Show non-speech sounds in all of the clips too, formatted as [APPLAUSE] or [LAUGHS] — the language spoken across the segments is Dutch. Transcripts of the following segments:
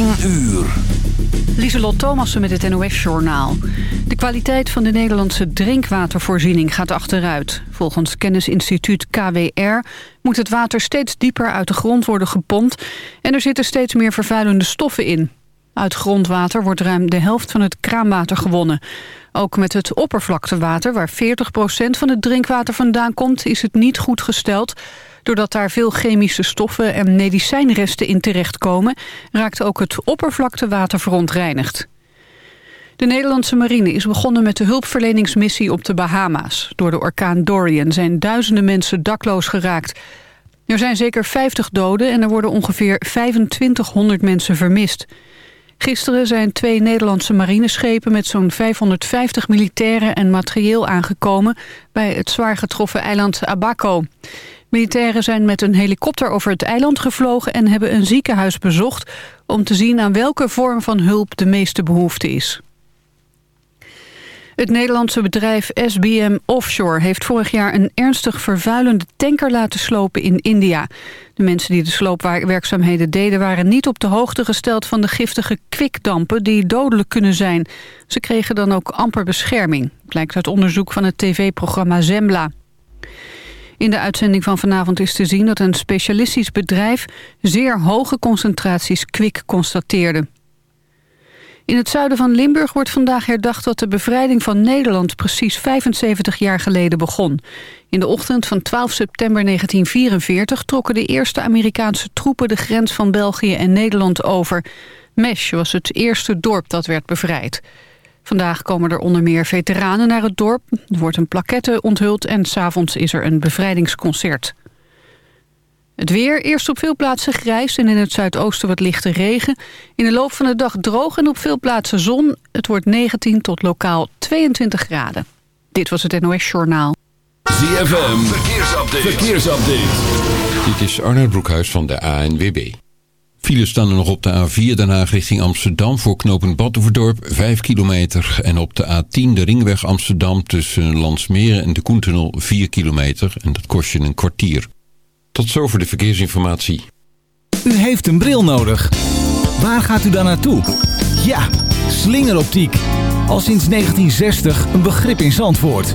10 uur. Lieselot Thomassen met het NOS-journaal. De kwaliteit van de Nederlandse drinkwatervoorziening gaat achteruit. Volgens kennisinstituut KWR moet het water steeds dieper uit de grond worden gepompt... en er zitten steeds meer vervuilende stoffen in. Uit grondwater wordt ruim de helft van het kraanwater gewonnen. Ook met het oppervlaktewater, waar 40% van het drinkwater vandaan komt... is het niet goed gesteld... Doordat daar veel chemische stoffen en medicijnresten in terechtkomen... raakt ook het oppervlaktewater verontreinigd. De Nederlandse marine is begonnen met de hulpverleningsmissie op de Bahama's. Door de orkaan Dorian zijn duizenden mensen dakloos geraakt. Er zijn zeker 50 doden en er worden ongeveer 2500 mensen vermist. Gisteren zijn twee Nederlandse marineschepen met zo'n 550 militairen en materieel aangekomen bij het zwaar getroffen eiland Abaco. Militairen zijn met een helikopter over het eiland gevlogen... en hebben een ziekenhuis bezocht om te zien aan welke vorm van hulp de meeste behoefte is. Het Nederlandse bedrijf SBM Offshore heeft vorig jaar een ernstig vervuilende tanker laten slopen in India. De mensen die de sloopwerkzaamheden deden waren niet op de hoogte gesteld van de giftige kwikdampen die dodelijk kunnen zijn. Ze kregen dan ook amper bescherming, blijkt uit onderzoek van het tv-programma Zembla. In de uitzending van vanavond is te zien dat een specialistisch bedrijf... zeer hoge concentraties kwik constateerde. In het zuiden van Limburg wordt vandaag herdacht dat de bevrijding van Nederland precies 75 jaar geleden begon. In de ochtend van 12 september 1944 trokken de eerste Amerikaanse troepen de grens van België en Nederland over. Mesh was het eerste dorp dat werd bevrijd. Vandaag komen er onder meer veteranen naar het dorp. Er wordt een plaquette onthuld en s'avonds is er een bevrijdingsconcert. Het weer, eerst op veel plaatsen grijs en in het zuidoosten wat lichte regen. In de loop van de dag droog en op veel plaatsen zon. Het wordt 19 tot lokaal 22 graden. Dit was het NOS Journaal. ZFM, verkeersupdate. verkeersupdate. Dit is Arnold Broekhuis van de ANWB. Files staan er nog op de A4 Den Haag richting Amsterdam voor knooppunt Badhoevedorp 5 kilometer. En op de A10 de ringweg Amsterdam tussen Landsmeren en de Koentunnel 4 kilometer. En dat kost je een kwartier. Tot zover de verkeersinformatie. U heeft een bril nodig. Waar gaat u dan naartoe? Ja, slingeroptiek. Al sinds 1960 een begrip in Zandvoort.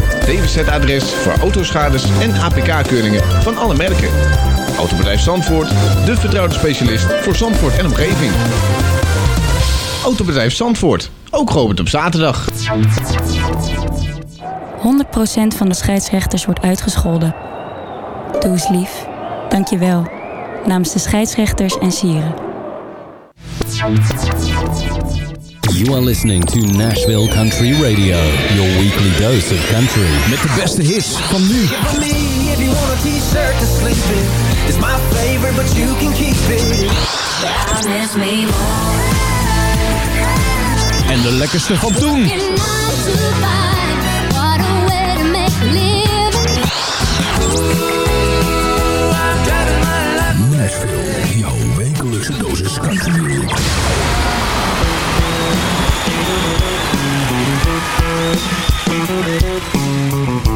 DWZ-adres voor autoschades en APK-keuringen van alle merken. Autobedrijf Zandvoort, de vertrouwde specialist voor Zandvoort en omgeving. Autobedrijf Zandvoort, ook geopend op zaterdag. 100% van de scheidsrechters wordt uitgescholden. Doe eens lief. Dank je wel. Namens de scheidsrechters en sieren. You are listening to Nashville Country Radio. Your weekly dose of country. Met de beste hits van nu. It's my favorite, but you can keep it. En de lekkerste van toen. Nashville, jouw wekelijkse dosis country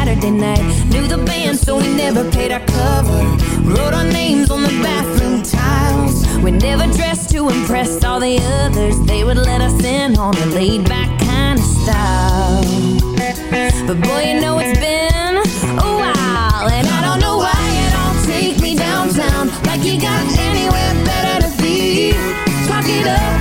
Saturday night. Knew the band, so we never paid our cover. Wrote our names on the bathroom tiles. We never dressed to impress all the others. They would let us in on a laid back kind of style. But boy, you know it's been a while, and I don't know why you don't take me downtown like you got anywhere better to be. Talk it up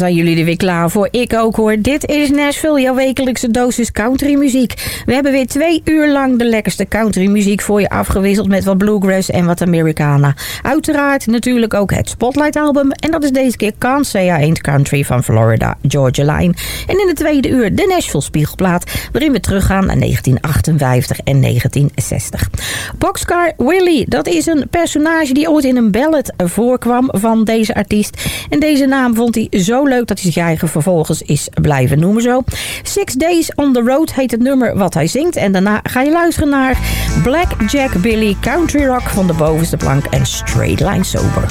Zijn jullie er weer klaar voor? Ik ook hoor. Dit is Nashville, jouw wekelijkse dosis country muziek. We hebben weer twee uur lang de lekkerste country muziek voor je afgewisseld met wat bluegrass en wat Americana. Uiteraard natuurlijk ook het Spotlight album en dat is deze keer Can't Say I Ain't Country van Florida Georgia Line. En in de tweede uur de Nashville Spiegelplaat waarin we teruggaan naar 1958 en 1960. Boxcar Willie, dat is een personage die ooit in een ballad voorkwam van deze artiest. En deze naam vond hij zo leuk dat hij zich eigen vervolgens is blijven noemen zo. Six Days on the Road heet het nummer wat hij zingt. En daarna ga je luisteren naar Black Jack Billy Country Rock van de bovenste plank en Straight Line Sober.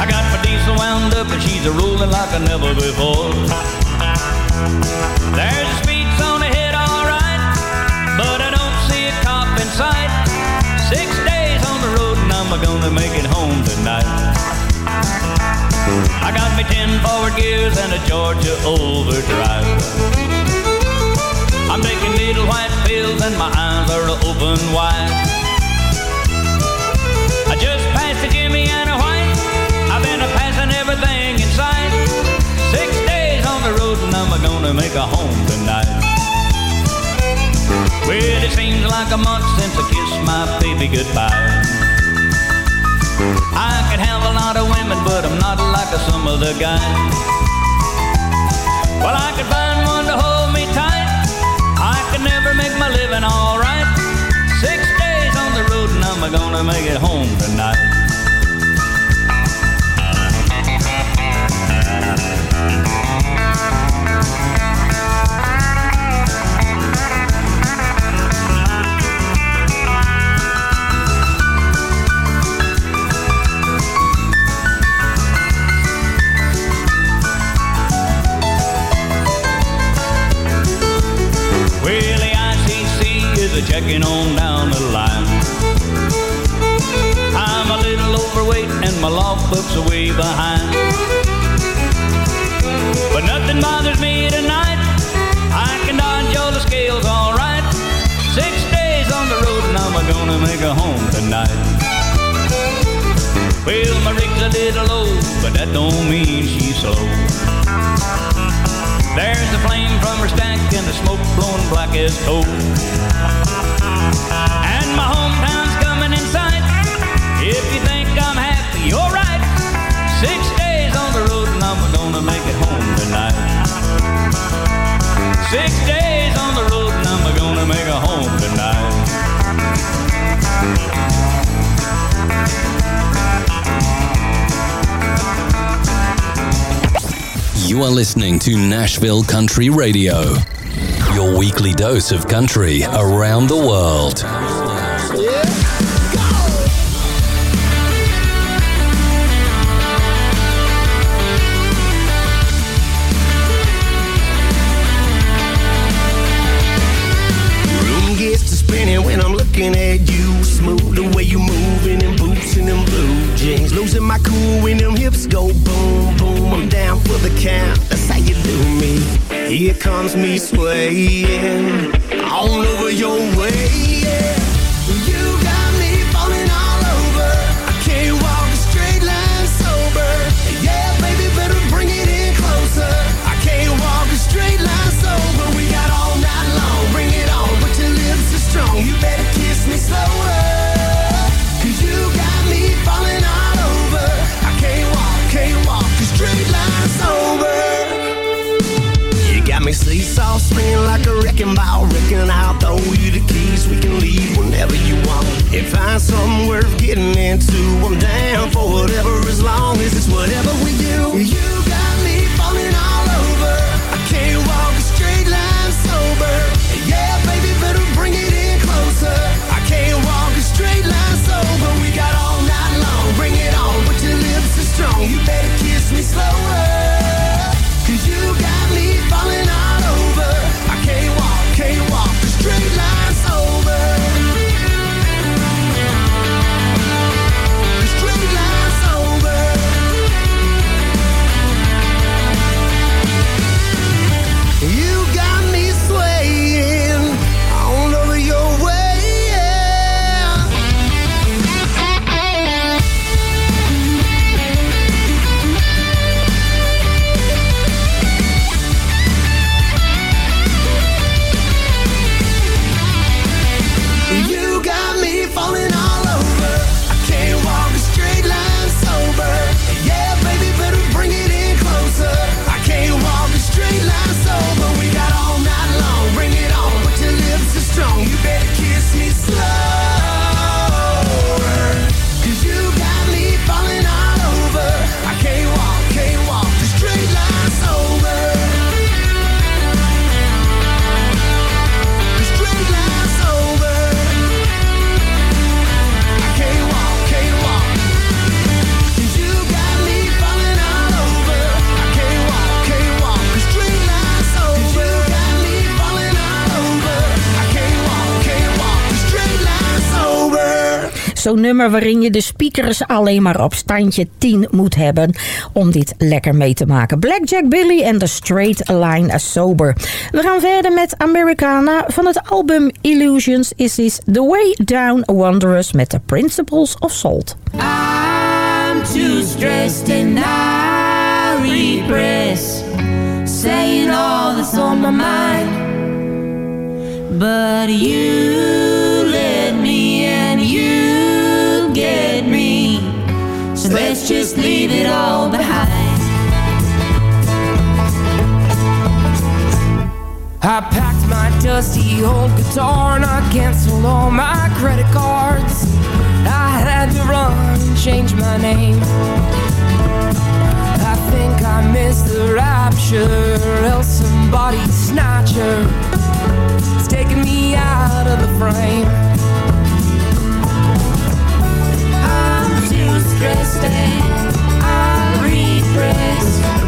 I got my diesel wound up, and she's a rolling like never before. Gonna make it home tonight. I got me ten forward gears and a Georgia overdrive. I'm taking little white pills and my eyes are open wide. I just passed a Jimmy and a White. I've been a passing everything in sight. Six days on the road and I'm gonna make a home tonight. Well, it seems like a month since I kissed my baby goodbye. I could have a lot of women, but I'm not like some other guys. Well, I could find one to hold me tight. I could never make my living alright. Six days on the road and I'm gonna make it home tonight. The checking on down the line. I'm a little overweight and my logbook's way behind. But nothing bothers me tonight. I can dodge all the scales all right. Six days on the road and I'm gonna make a home tonight. Well, my rig's a little low, but that don't mean she's slow. There's the flame from her stack and the smoke blowing black as coal. And my hometown's coming in sight. If you think I'm happy, you're right. Six days on the road and I'm gonna make it home tonight. Six days on the road and I'm gonna make a home tonight. You are listening to Nashville Country Radio, your weekly dose of country around the world. Room gets to spinning when I'm looking at you. Smooth the way you moving them boots and them blue jeans. Losing my cool when them hips go boom, boom. I'm down for the count. That's how you do me. Here comes me swaying all over your way. Yeah. Reckon I'll throw you the keys. We can leave whenever you want. And find something worth getting into. I'm down for whatever as long as it's whatever we do. You Nummer waarin je de speakers alleen maar op standje 10 moet hebben om dit lekker mee te maken. Blackjack Billy en The Straight Line Sober. We gaan verder met Americana. Van het album Illusions is this The Way Down Wanderers met The Principles of Salt. I'm too stressed and I repress Saying all that's on my mind But you let me So let's just leave it all behind I packed my dusty old guitar and I canceled all my credit cards. I had to run and change my name. I think I missed the rapture, else somebody snatcher. It's taking me out of the frame. stressed and I'll repressed.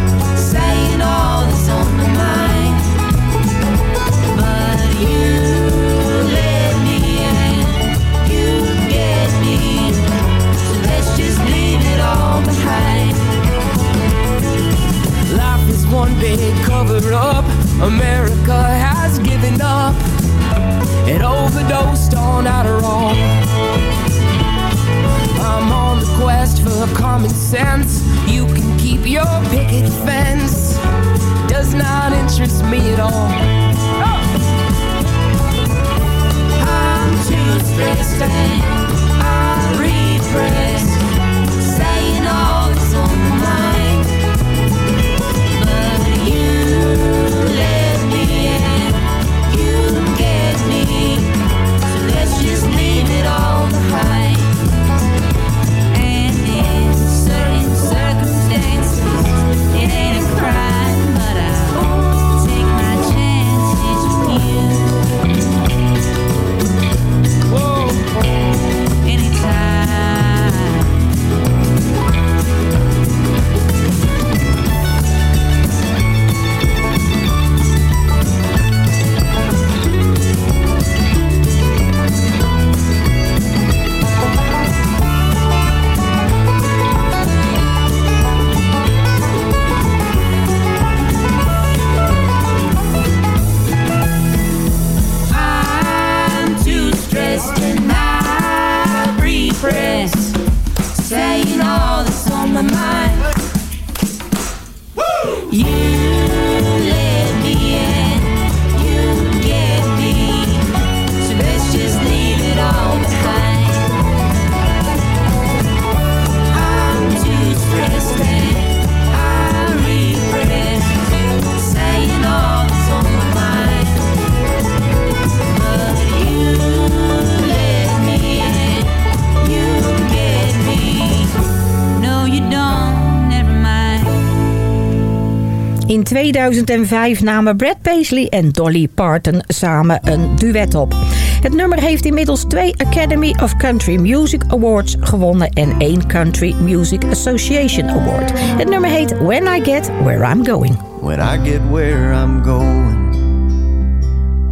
2005 namen Brad Paisley en Dolly Parton samen een duet op. Het nummer heeft inmiddels twee Academy of Country Music Awards gewonnen en één Country Music Association Award. Het nummer heet When I Get Where I'm Going. when I get where I'm going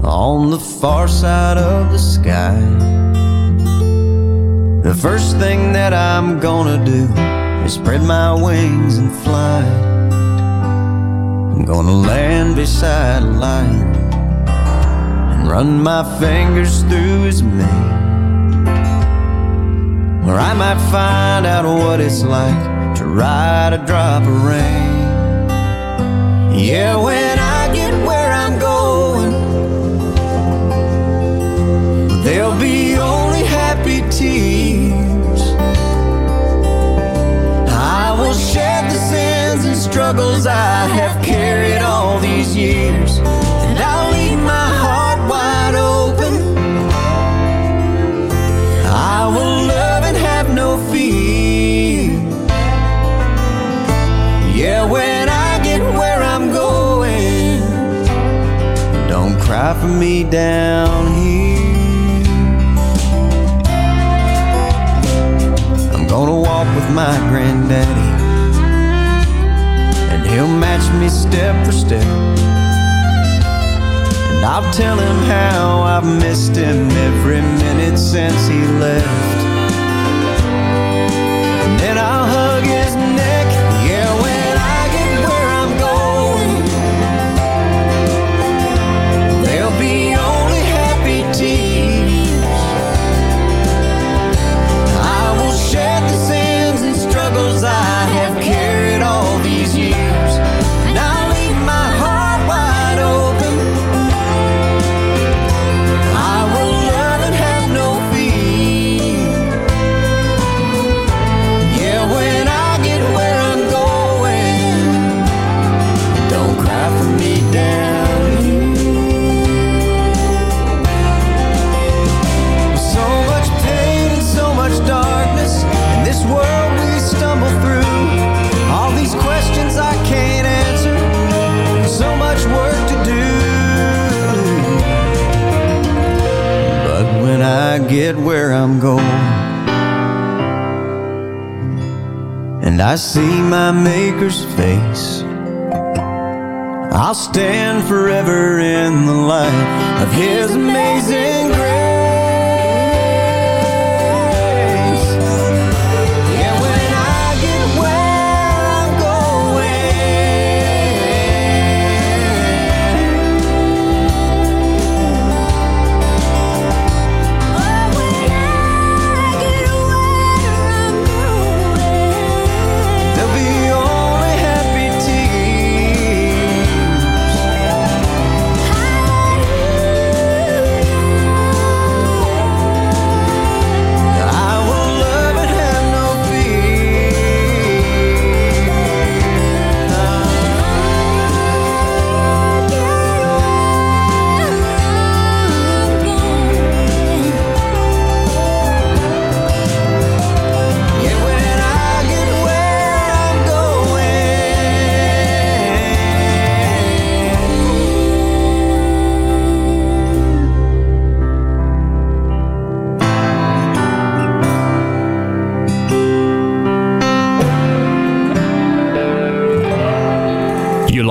on the far side of the sky. The first thing that I'm gonna do is spread my wings and fly. Gonna land beside a lion and run my fingers through his mane. Where I might find out what it's like to ride a drop of rain. Yeah, when I get where I'm going, there'll be only happy tears. I will and struggles I have carried all these years, and I'll leave my heart wide open. I will love and have no fear. Yeah, when I get where I'm going, don't cry for me down here. I'm gonna walk with my granddaddy, and he'll match me step for step. And I'll tell him how I've missed him every minute since he left. I'm and I see my Maker's face, I'll stand forever in the light of His amazing grace.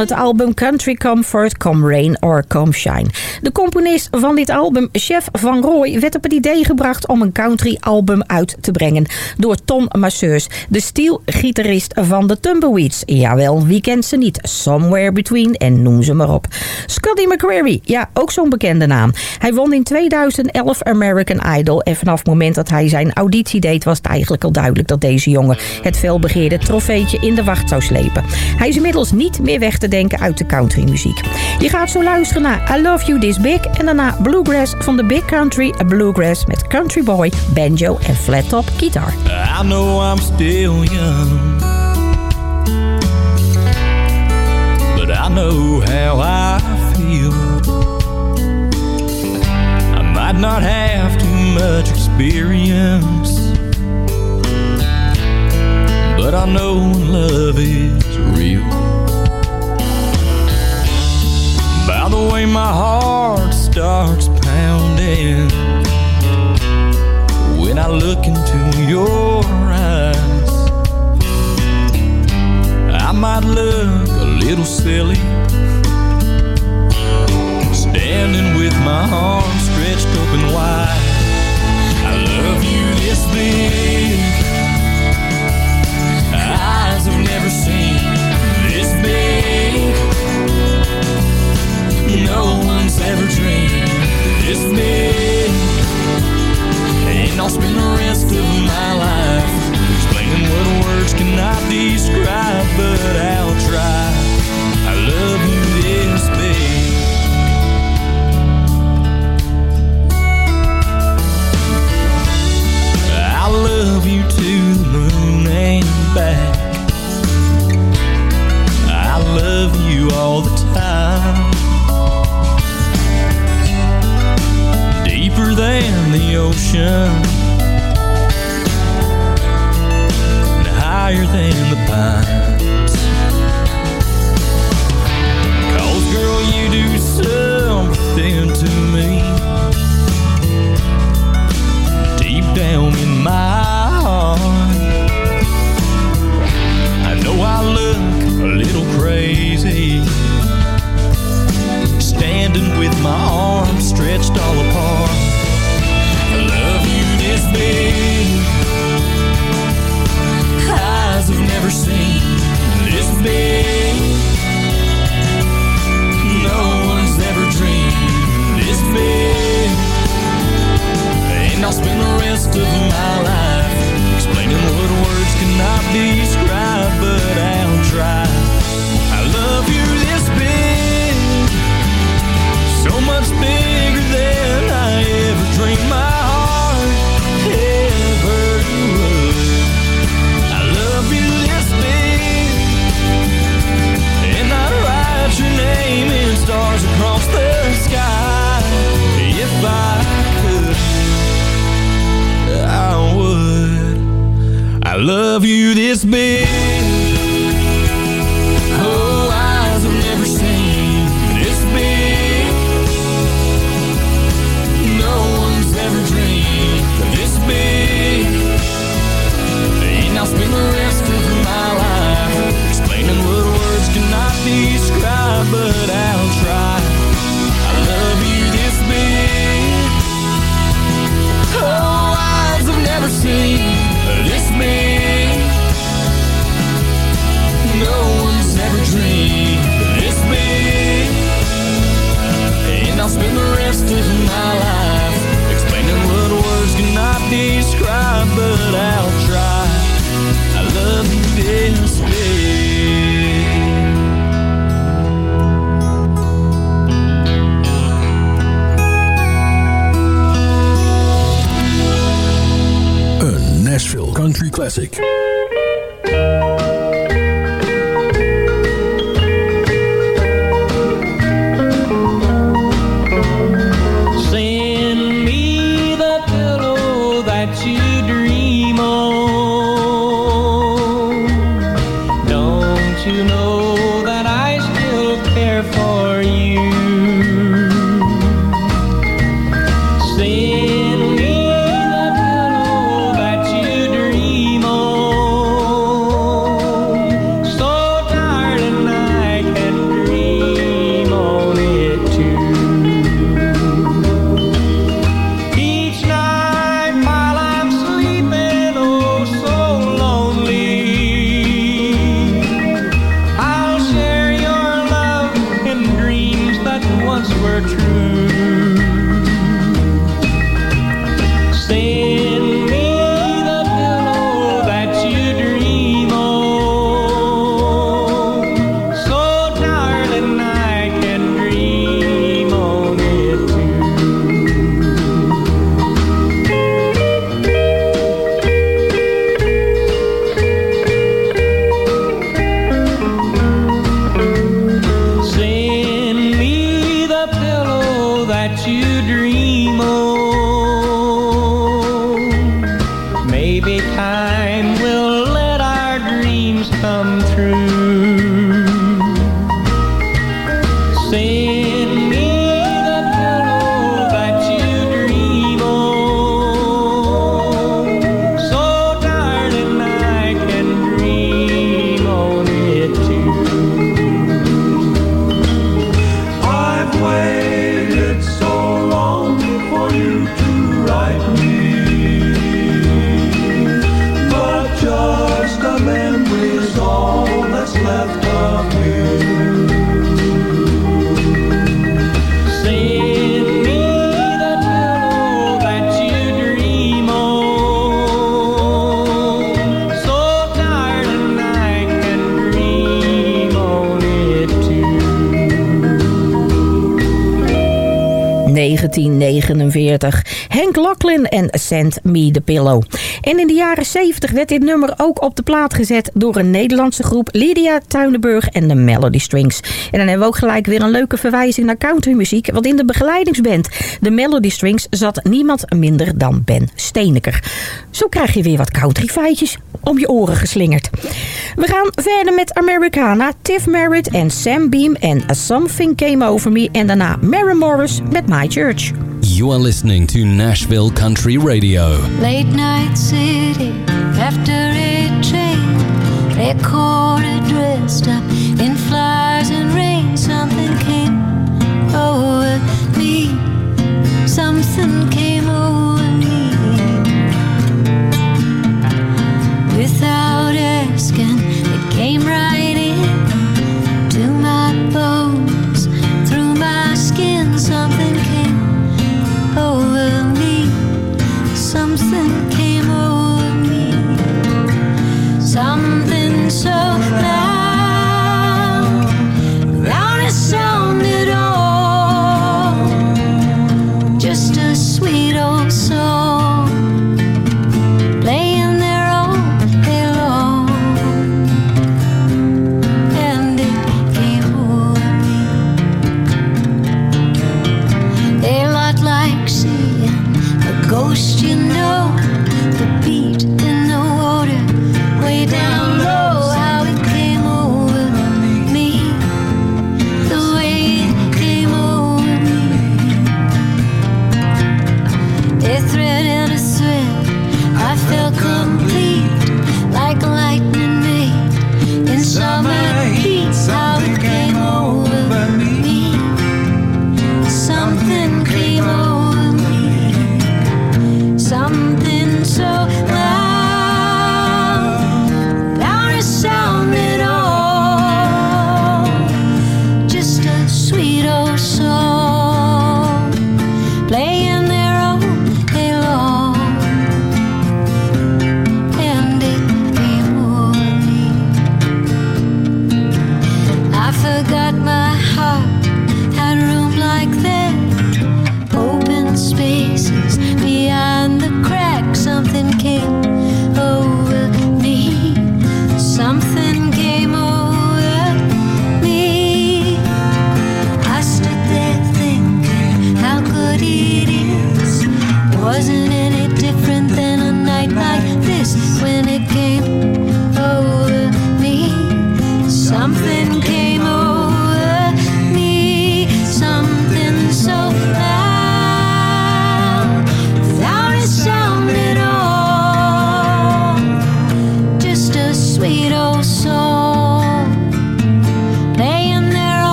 Het album Country Comfort Come Rain or Come Shine. De componist van dit album, Chef Van Rooij, werd op het idee gebracht om een country album uit te brengen door Tom Masseurs, de stielgitarist van de Tumbleweeds. Jawel, wie kent ze niet? Somewhere Between en noem ze maar op. Scotty McCreery, ja, ook zo'n bekende naam. Hij won in 2011 American Idol en vanaf het moment dat hij zijn auditie deed was het eigenlijk al duidelijk dat deze jongen het felbegeerde trofeetje in de wacht zou slepen. Hij is inmiddels niet meer weg te denken uit de countrymuziek. Je gaat zo luisteren naar I Love You This Big en daarna Bluegrass van de Big Country Bluegrass met Country Boy, banjo en flat top guitar. I know I'm still young, but I know how I feel. I might not have too much experience, but I know love is real. The way, my heart starts pounding when I look into your eyes. I might look a little silly standing with my arms stretched open wide. I love you this big. not describe, but I'll try. I love you this big. I love you to the moon and back. I love you all the time. Deeper than the ocean Classic. dream on. 1949 Frank Lachlan en Send Me The Pillow. En in de jaren 70 werd dit nummer ook op de plaat gezet door een Nederlandse groep Lydia Tuinenburg en de Melody Strings. En dan hebben we ook gelijk weer een leuke verwijzing naar countrymuziek, want in de begeleidingsband de Melody Strings zat niemand minder dan Ben Steeneker. Zo krijg je weer wat countryfeitjes om je oren geslingerd. We gaan verder met Americana, Tiff Merritt en Sam Beam en A Something Came Over Me en daarna Mary Morris met My Church. You are listening to Nashville Country Radio. Late night city, after a train, recorded dressed up in and rain. Something came over me, something came over me. Without asking.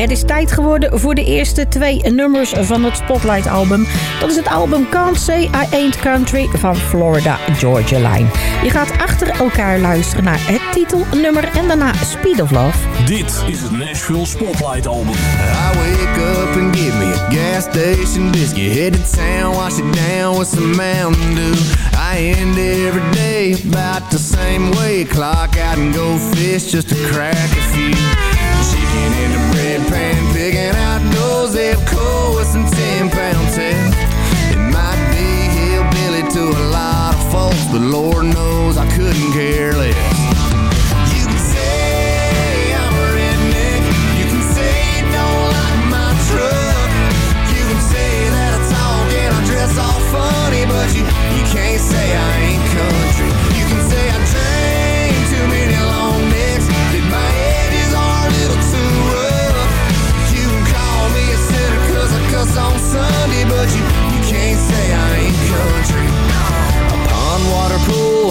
Het is tijd geworden voor de eerste twee nummers van het Spotlight-album. Dat is het album Can't Say I Ain't Country van Florida Georgia Line. Je gaat achter elkaar luisteren naar het titelnummer en daarna Speed of Love. Dit is het Nashville Spotlight album. I wake up and give me a gas station biscuit. Head to town, wash it down with some Mountain Dew. I end every day about the same way. Clock out and go fish just to crack a few. Chicken in the bread pan, picking out those F coats and ten pound tests. It might be hillbilly to a lot of folks, but Lord knows I couldn't care less. all funny, but you, you can't say I ain't coming.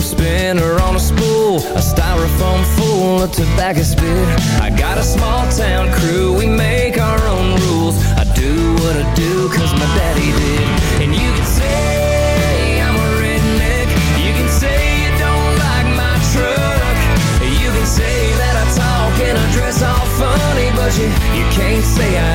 Spinner on a spool, a styrofoam full of tobacco spit. I got a small town crew, we make our own rules. I do what I do cause my daddy did. And you can say I'm a redneck, you can say you don't like my truck. You can say that I talk and I dress all funny, but you, you can't say I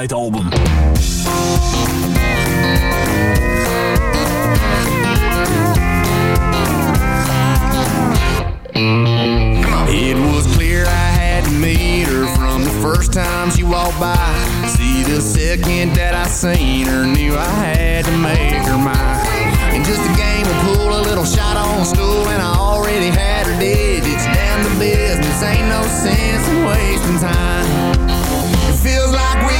Spotlight album. It was clear I had to meet her from the first time she walked by. See, the second that I seen her, knew I had to make her mine. And just a game of pool, a little shot on stool, and I already had her digits down to business. Ain't no sense in wasting time. It feels like we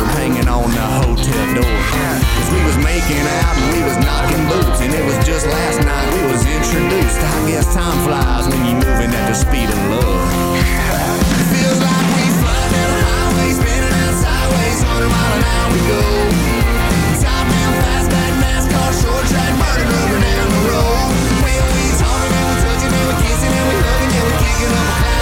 we out and we was knocking boots and it was just last night we was introduced. I guess time flies when you're moving at the speed of love. [LAUGHS] Feels like we fly down the highway, spinning out sideways, 100 mile an hour we go. Top down, fastback, NASCAR, short track, murder down the road. When we talking and we touching and we kissing and we hugging, yeah, we kicking up a cloud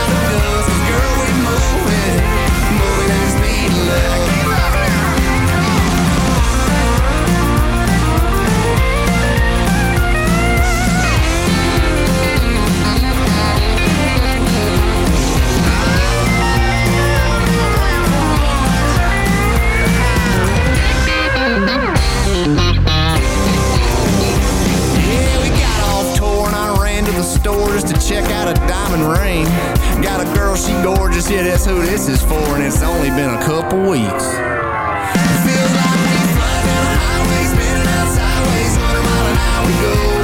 check out a diamond ring. Got a girl, she gorgeous, yeah, that's who this is for, and it's only been a couple weeks. Feels like we fly down the highway, spinning out sideways, 100 mile an hour we go.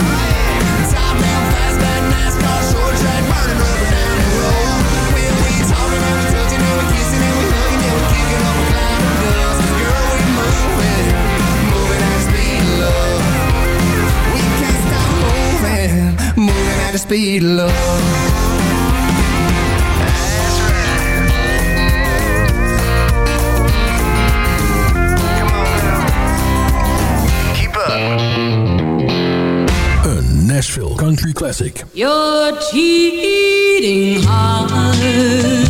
The speed of love. Nashville Country Classic. Your cheating heart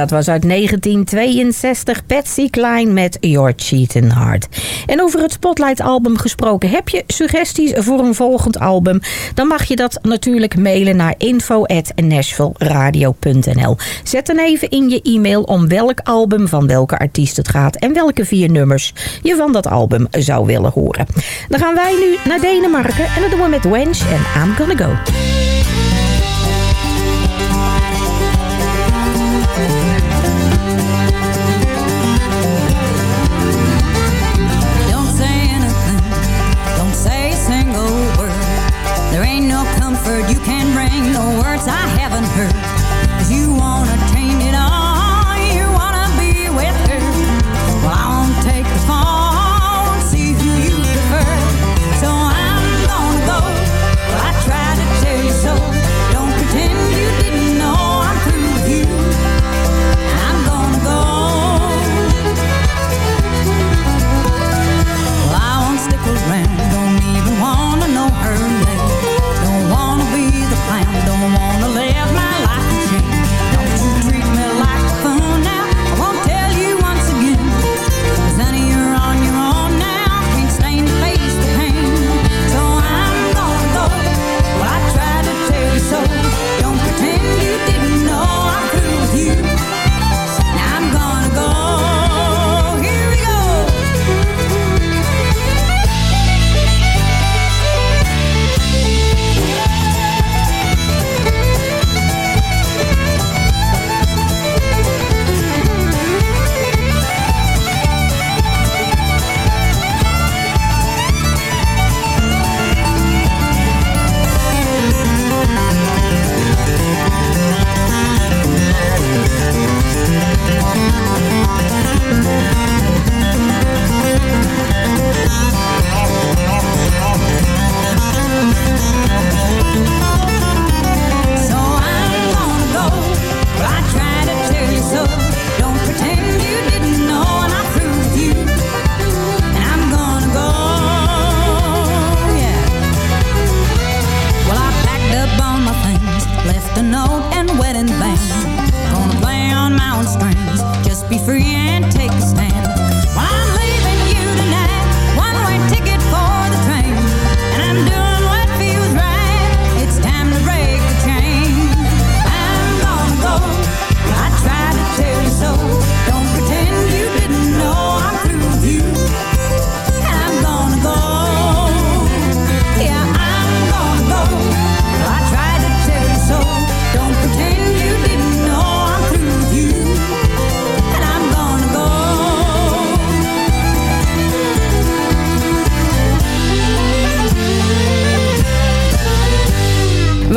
Dat was uit 1962 Patsy Cline met Your Cheating Heart. En over het Spotlight album gesproken. Heb je suggesties voor een volgend album? Dan mag je dat natuurlijk mailen naar info@nashvilleradio.nl. Zet dan even in je e-mail om welk album van welke artiest het gaat en welke vier nummers je van dat album zou willen horen. Dan gaan wij nu naar Denemarken en dat doen we met Wench en I'm Gonna Go. Words I haven't heard.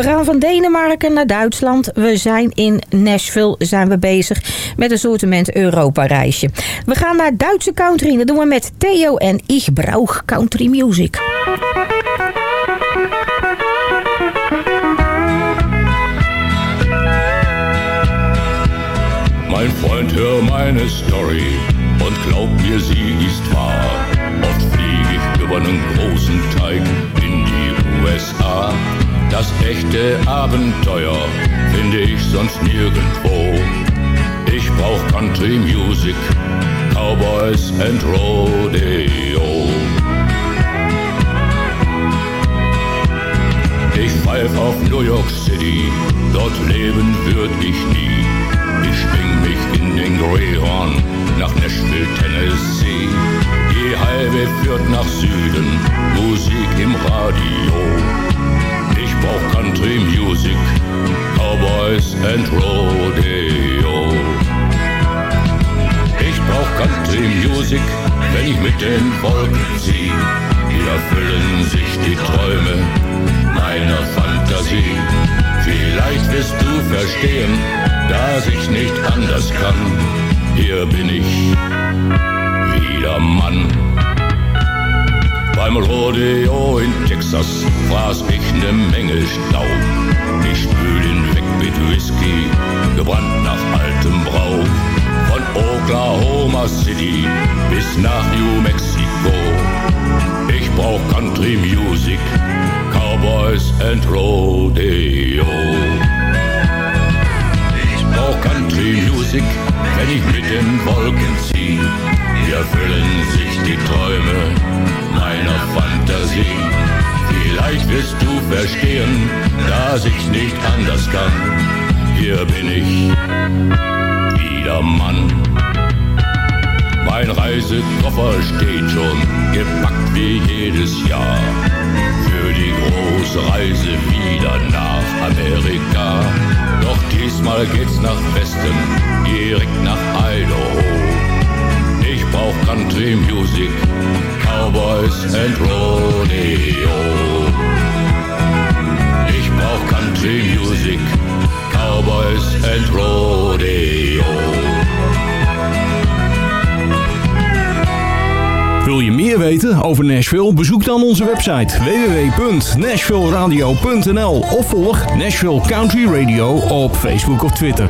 We gaan van Denemarken naar Duitsland. We zijn in Nashville zijn we bezig met een soortement Europa-reisje. We gaan naar Duitse country dat doen we met Theo en Ich brauch country music. Mein Freund, hör meine Story und glaub mir, sie ist wahr. Oft flieg ich über einen großen Teig in die USA. Das echte Abenteuer finde ich sonst nirgendwo. Ich brauch Country Music, Cowboys and Rodeo. Ich pfeif auf New York City, dort leben würd ich nie. Ich schwing mich in den Greyhound nach Nashville, Tennessee. Die Highway führt nach Süden, Musik im Radio. Ich brauch Country Music, Cowboys and Rodeo. Ich brauch Country Music, wenn ich mit den Wolken zieh. Wieder füllen sich die Träume meiner Fantasie. Vielleicht wirst du verstehen, dass ich nicht anders kann. Hier bin ich wieder Mann. Beim Rodeo in Texas fraß ich ne Menge Staub. Ich spül ihn weg mit Whisky, gebrannt nach altem Brauch. Von Oklahoma City bis nach New Mexico. Ich brauch Country Music, Cowboys and Rodeo. Ich brauch Country Music, wenn ich mit den Wolken zieh. Erfüllen sich die Träume meiner Fantasie. Vielleicht wirst du verstehen, dass ich nicht anders kann. Hier bin ich, wieder Mann. Mein Reisekoffer steht schon gepackt wie jedes Jahr. Für die große Reise wieder nach Amerika. Doch diesmal geht's nach Westen, direkt nach Idaho. Ich brauch Country Music, Cowboys and Rodeo. Ich brauch Country Music, Cowboys and Rodeo. Wil je meer weten over Nashville? Bezoek dan onze website www.nashvilleradio.nl of volg Nashville Country Radio op Facebook of Twitter.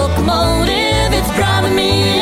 locomotive, it's driving me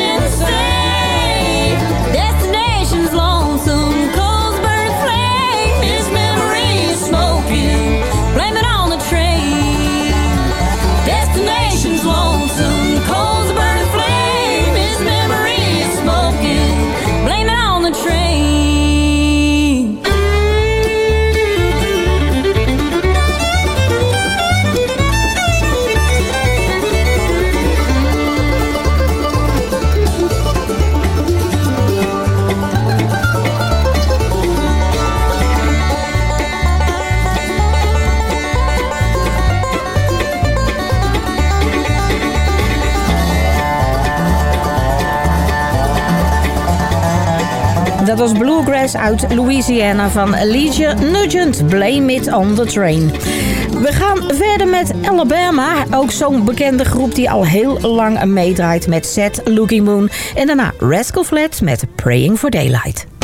Bluegrass uit Louisiana van Alicia Nugent. Blame it on the train. We gaan verder met Alabama. Ook zo'n bekende groep die al heel lang meedraait met Set Looking Moon. En daarna Rascal Flat met Praying for Daylight.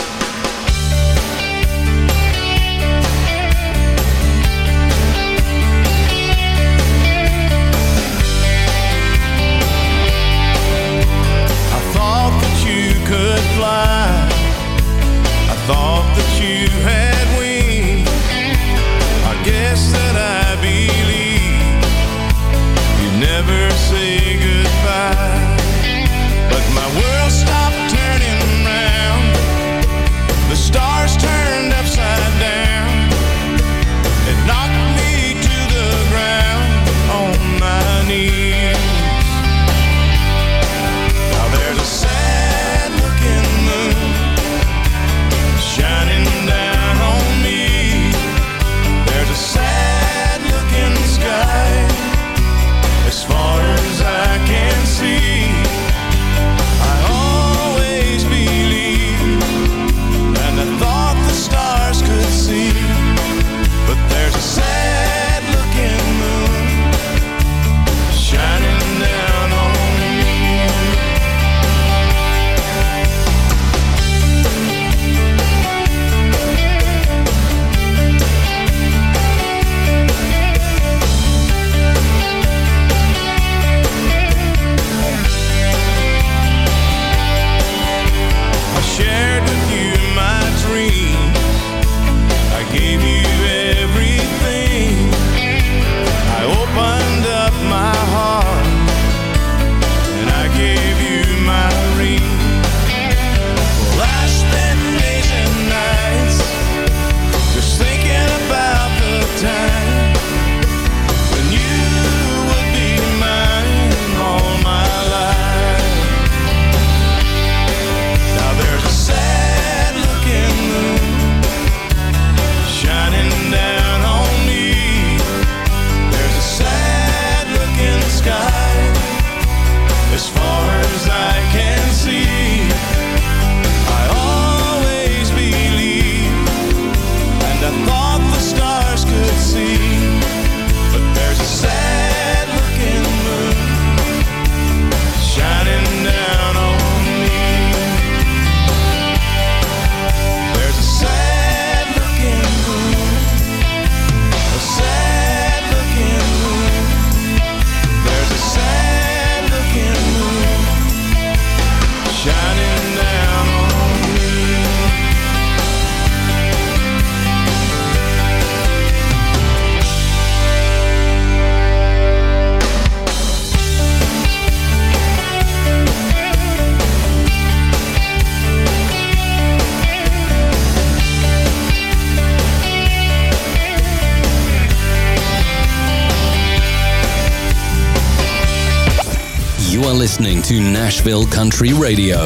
to Nashville Country Radio,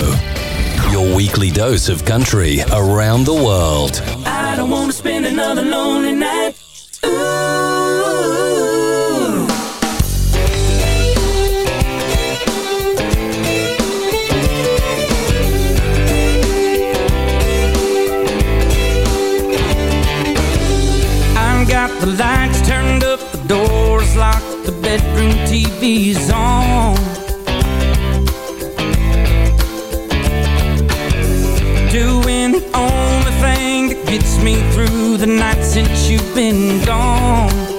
your weekly dose of country around the world. I don't want to spend another lonely night. Ooh. I got the lights turned up, the doors locked, the bedroom TV's on. me through the night since you've been gone.